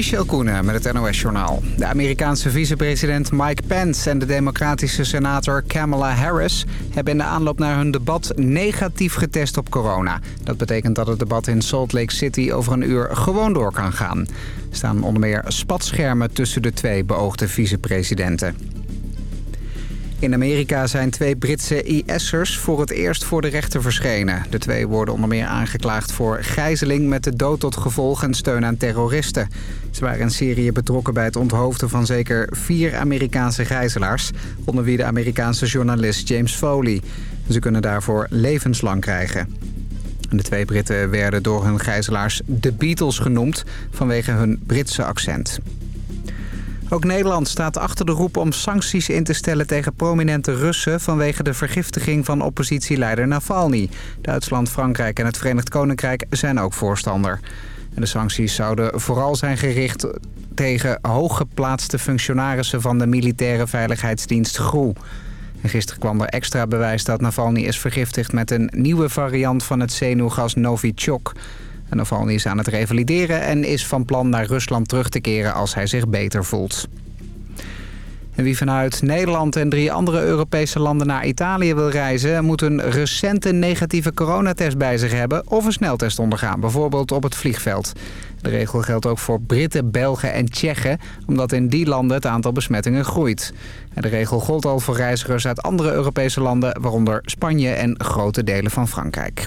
Michel Koenen met het NOS-journaal. De Amerikaanse vicepresident Mike Pence en de democratische senator Kamala Harris... hebben in de aanloop naar hun debat negatief getest op corona. Dat betekent dat het debat in Salt Lake City over een uur gewoon door kan gaan. Er staan onder meer spatschermen tussen de twee beoogde vicepresidenten. In Amerika zijn twee Britse IS'ers voor het eerst voor de rechter verschenen. De twee worden onder meer aangeklaagd voor gijzeling met de dood tot gevolg en steun aan terroristen. Ze waren in Syrië betrokken bij het onthoofden van zeker vier Amerikaanse gijzelaars... onder wie de Amerikaanse journalist James Foley. Ze kunnen daarvoor levenslang krijgen. De twee Britten werden door hun gijzelaars de Beatles genoemd vanwege hun Britse accent. Ook Nederland staat achter de roep om sancties in te stellen tegen prominente Russen... vanwege de vergiftiging van oppositieleider Navalny. Duitsland, Frankrijk en het Verenigd Koninkrijk zijn ook voorstander. De sancties zouden vooral zijn gericht tegen hooggeplaatste functionarissen... van de militaire veiligheidsdienst GROE. En gisteren kwam er extra bewijs dat Navalny is vergiftigd... met een nieuwe variant van het zenuwgas Novichok... Navalny is aan het revalideren en is van plan naar Rusland terug te keren als hij zich beter voelt. En wie vanuit Nederland en drie andere Europese landen naar Italië wil reizen... moet een recente negatieve coronatest bij zich hebben of een sneltest ondergaan. Bijvoorbeeld op het vliegveld. De regel geldt ook voor Britten, Belgen en Tsjechen... omdat in die landen het aantal besmettingen groeit. En de regel gold al voor reizigers uit andere Europese landen... waaronder Spanje en grote delen van Frankrijk.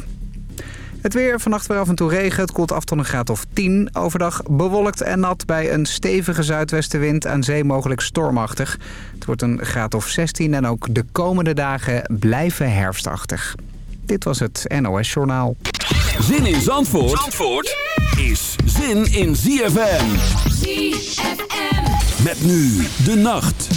Het weer, vannacht weer af en toe regen. Het koelt af tot een graad of 10. Overdag bewolkt en nat bij een stevige zuidwestenwind. Aan zee mogelijk stormachtig. Het wordt een graad of 16 en ook de komende dagen blijven herfstachtig. Dit was het NOS Journaal. Zin in Zandvoort, Zandvoort is zin in ZFM. ZFM. Met nu de nacht.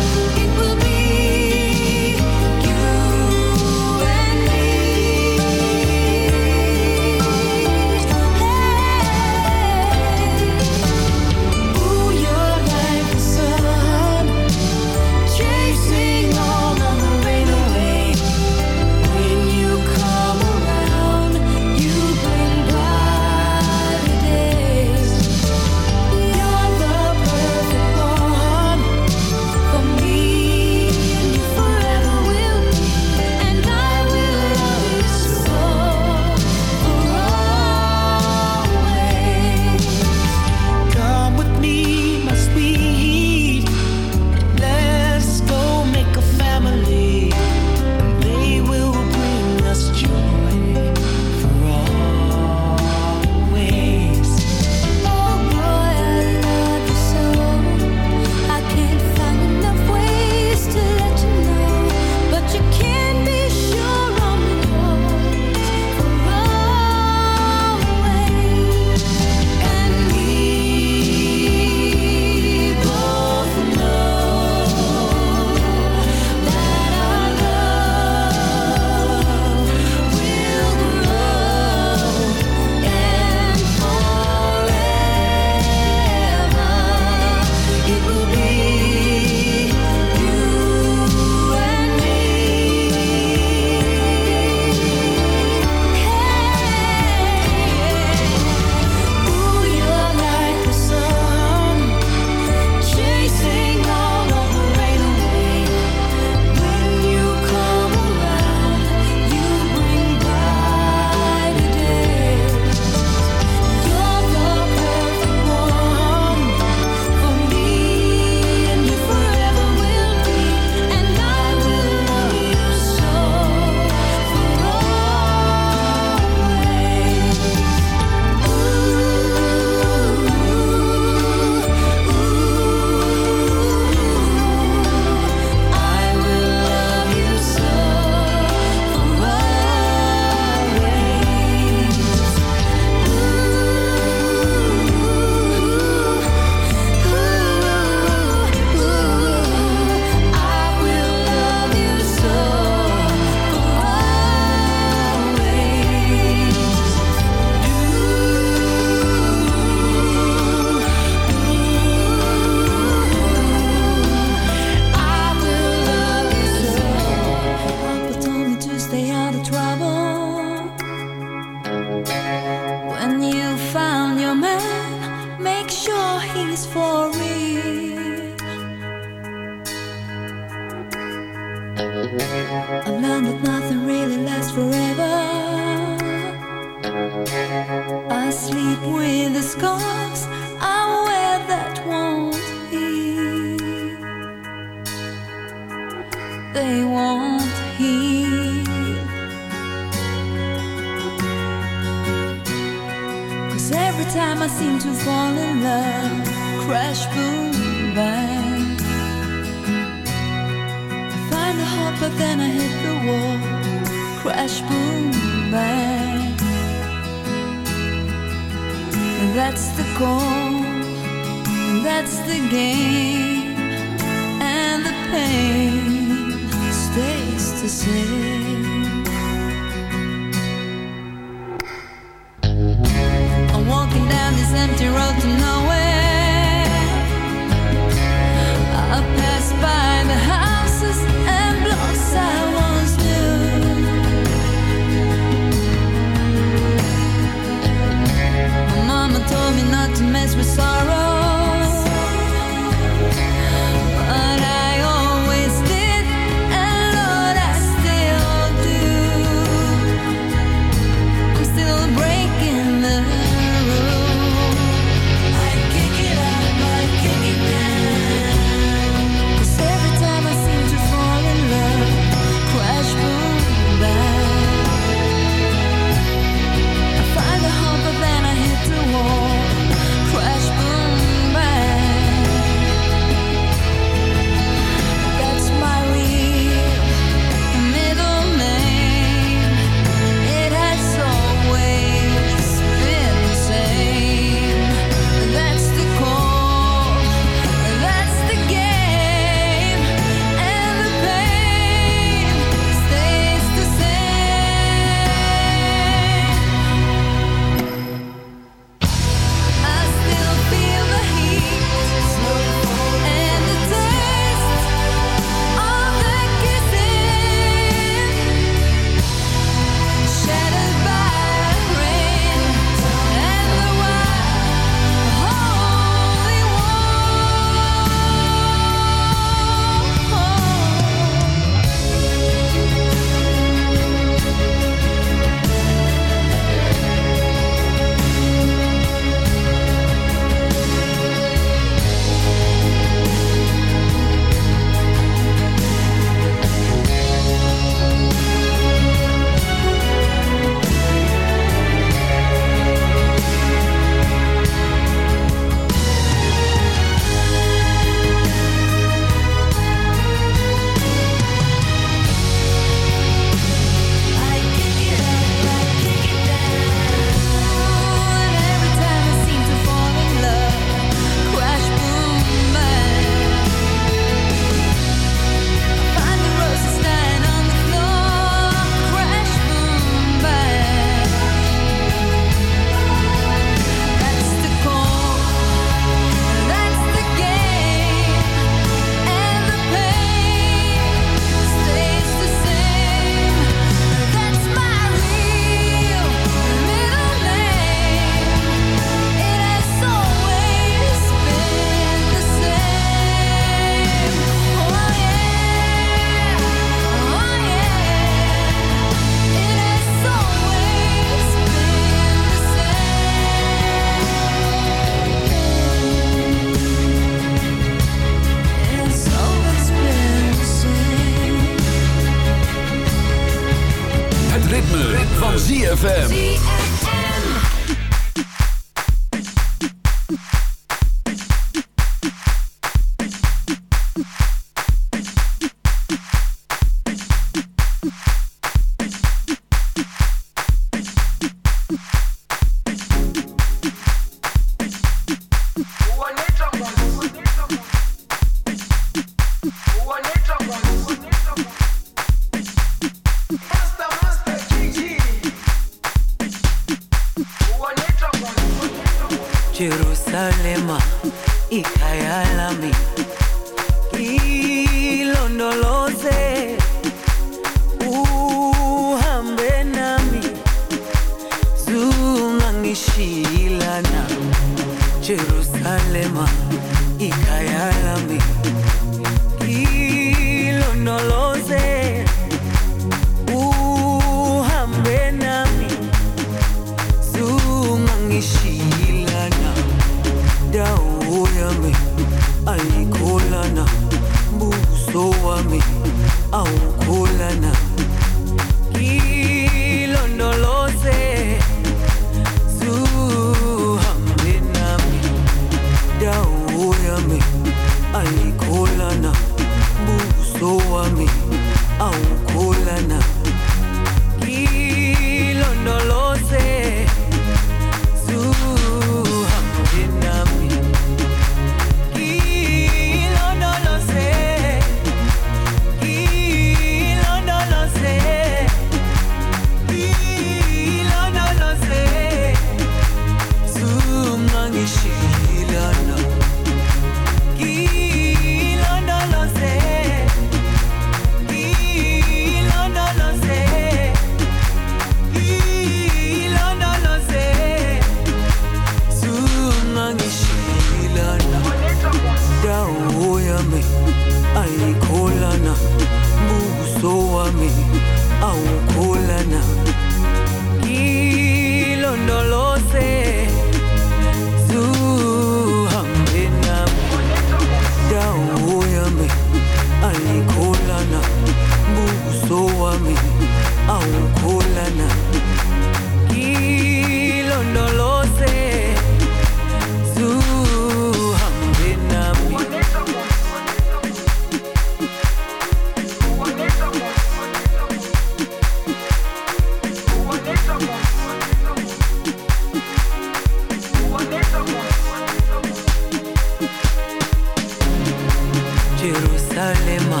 ikayalema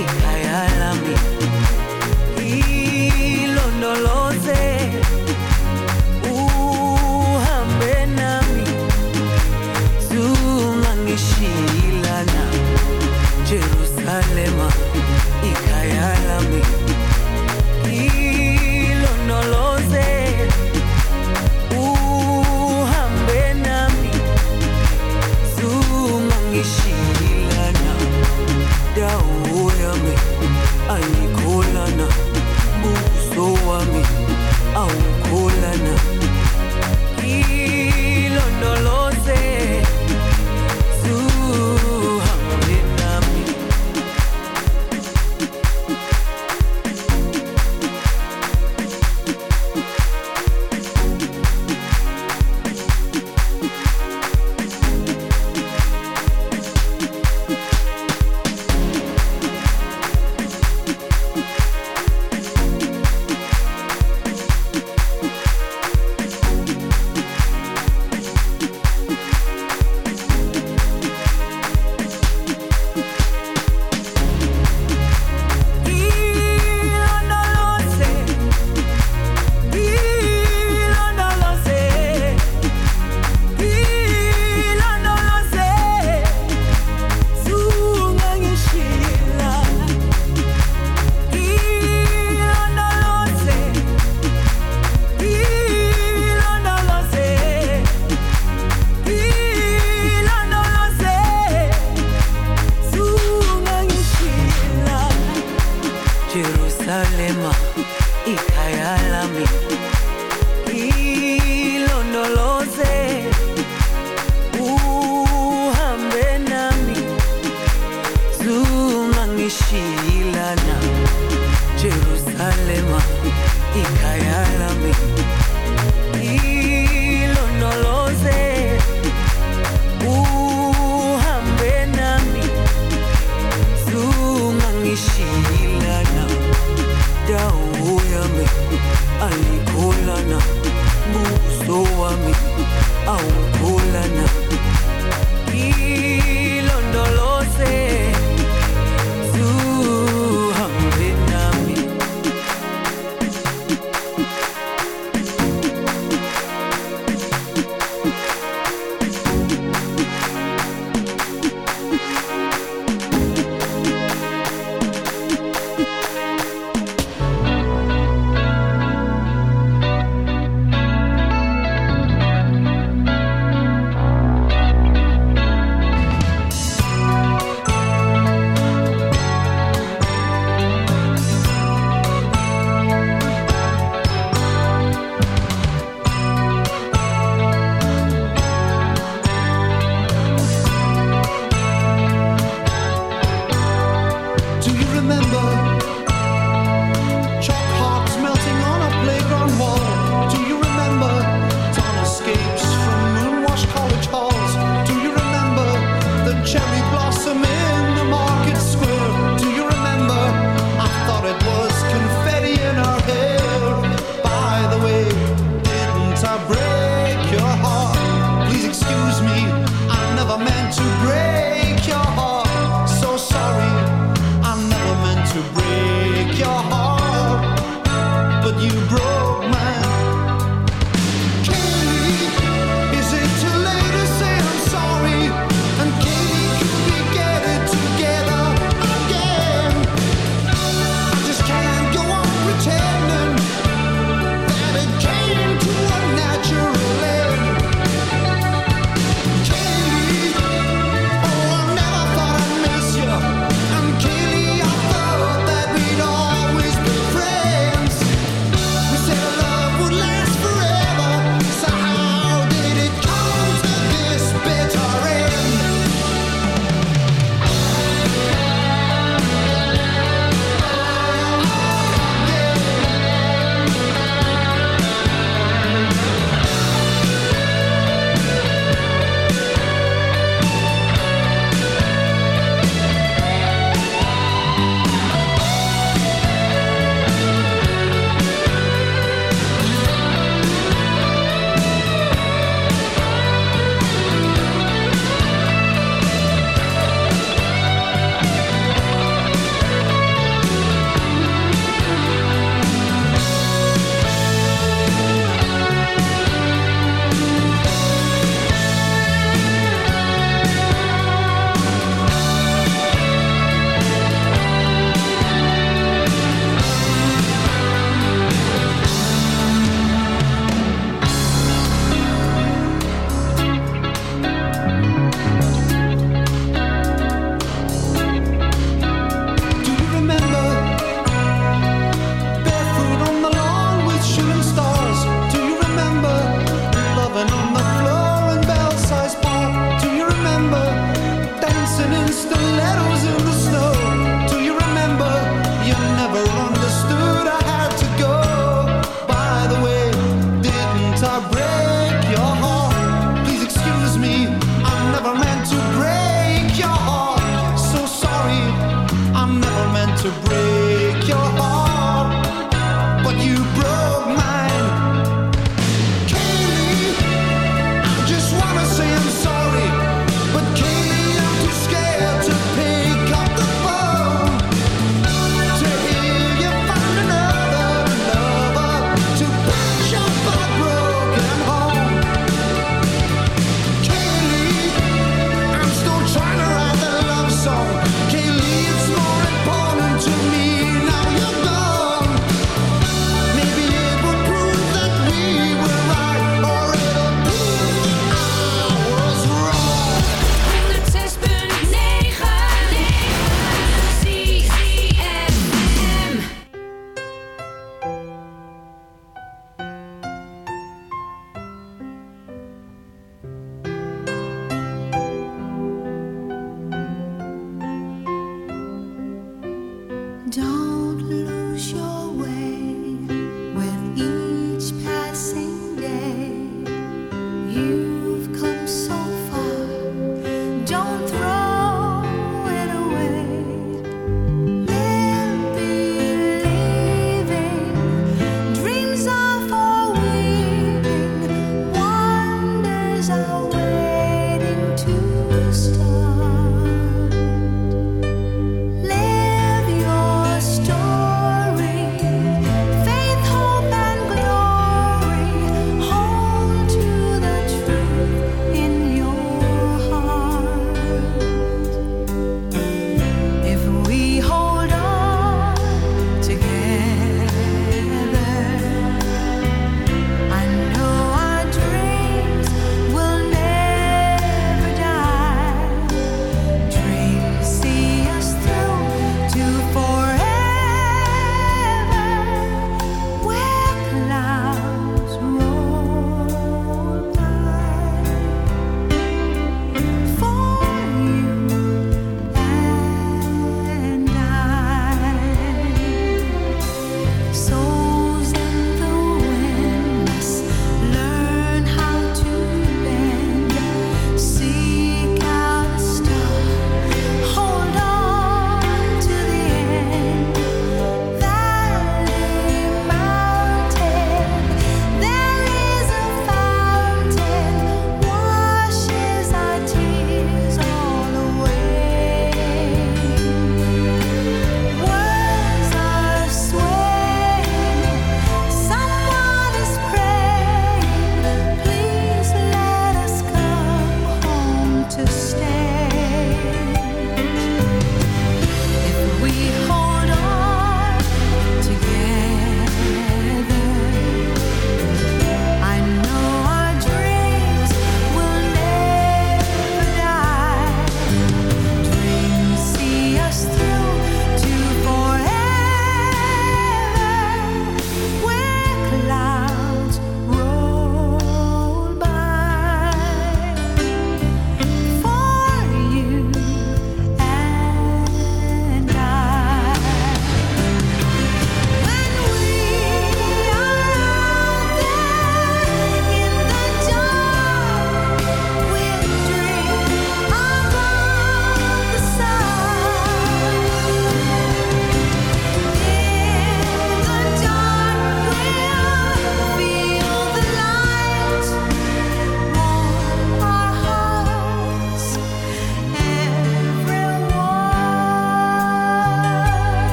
ikayalami ilondolo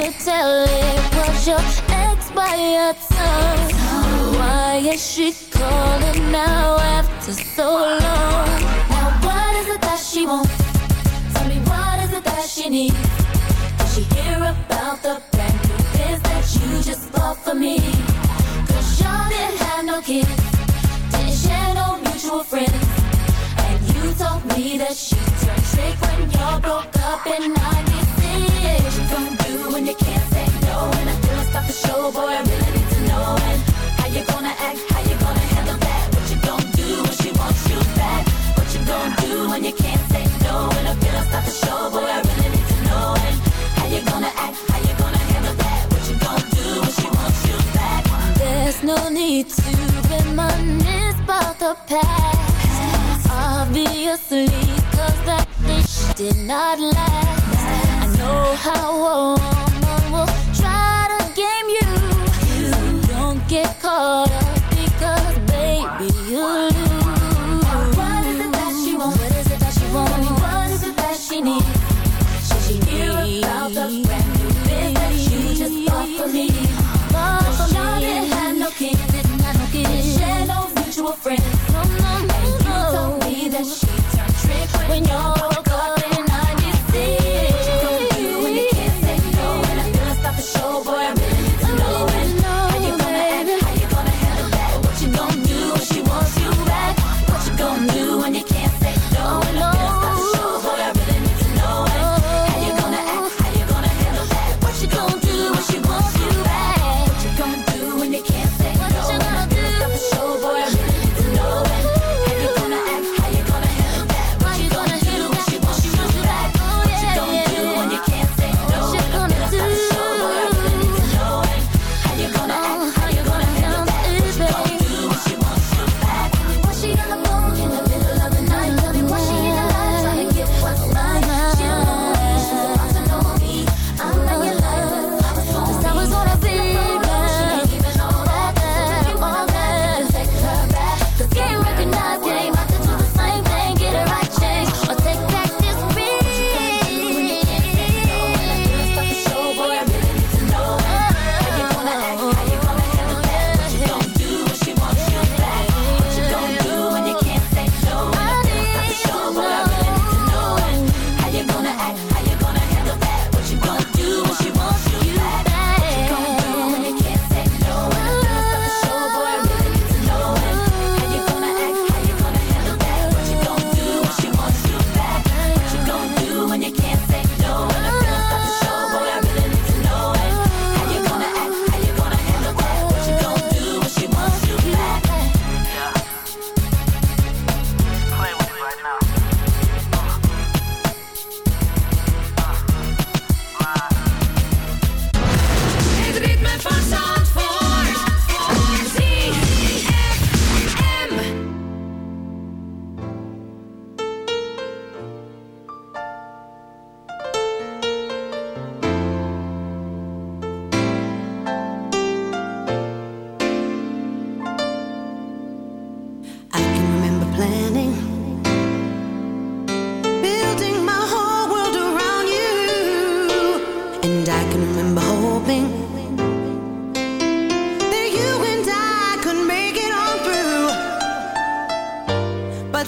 could tell it was your ex by your tongue. Why is she calling now after so long? Now what is it that she wants? Tell me what is it that she needs? Did she hear about the brand new biz that you just bought for me? Cause y'all didn't have no kids, didn't share no mutual friends. And you told me that she turned trick when y'all broke up and I get you gonna do when you can't say no? When I feel show, boy, I really need to know. And how you gonna act? How you gonna handle that? What you gonna do when she wants you back? What you gonna do when you can't say no? When I feel show, boy, I really need to know. And how you gonna act? How you gonna handle that? What you gonna do when she wants you back? There's no need to reminisce about the past. Obviously, cause that dish did not last caught up.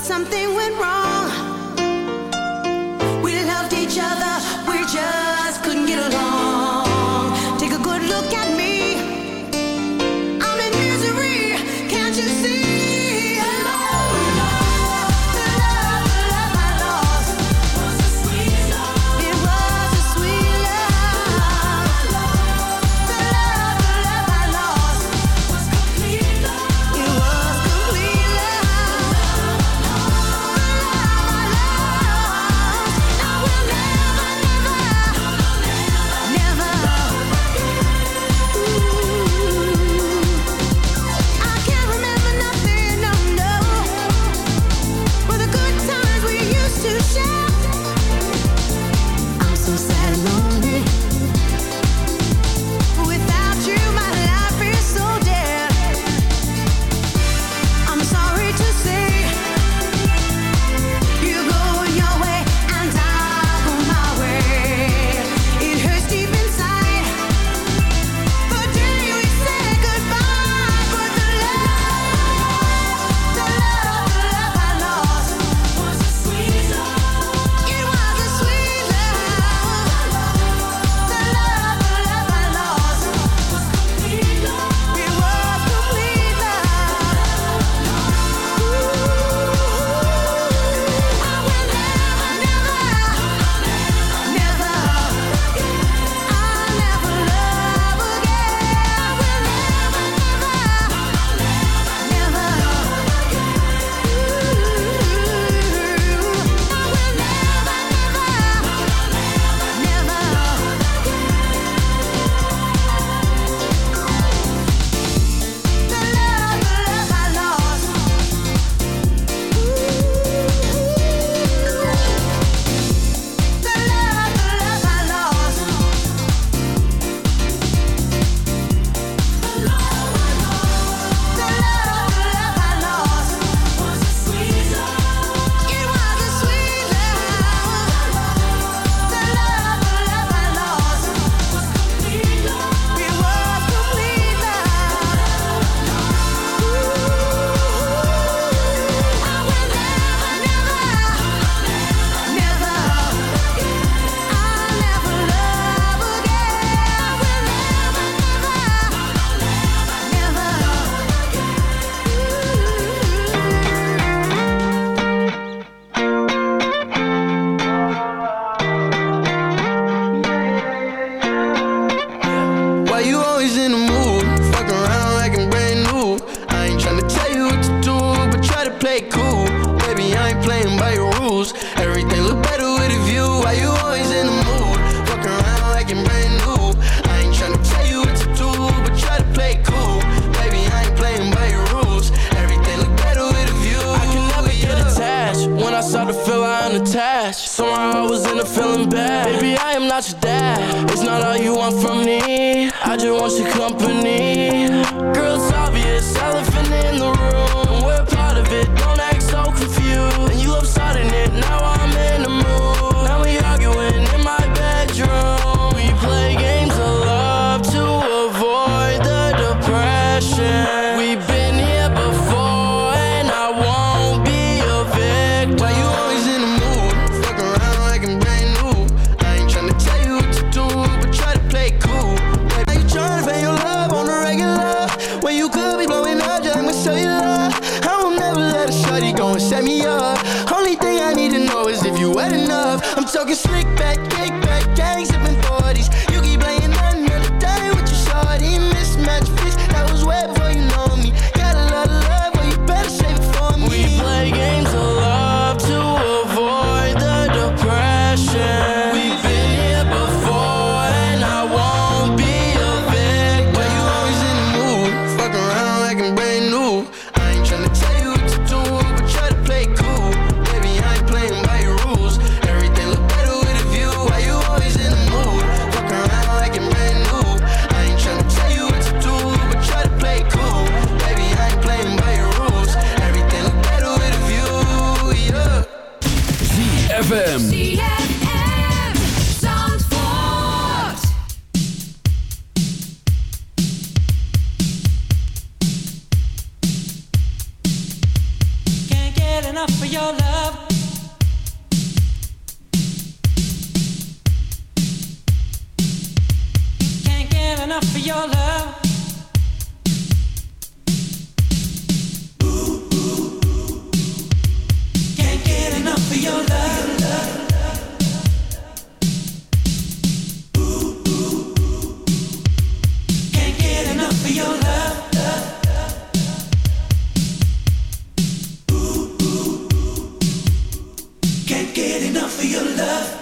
something for your love.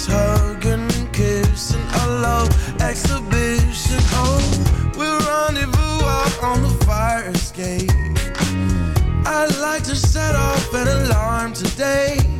us hugging and kissing a love exhibition. Oh, we'll rendezvous out on the fire escape. I'd like to set off an alarm today.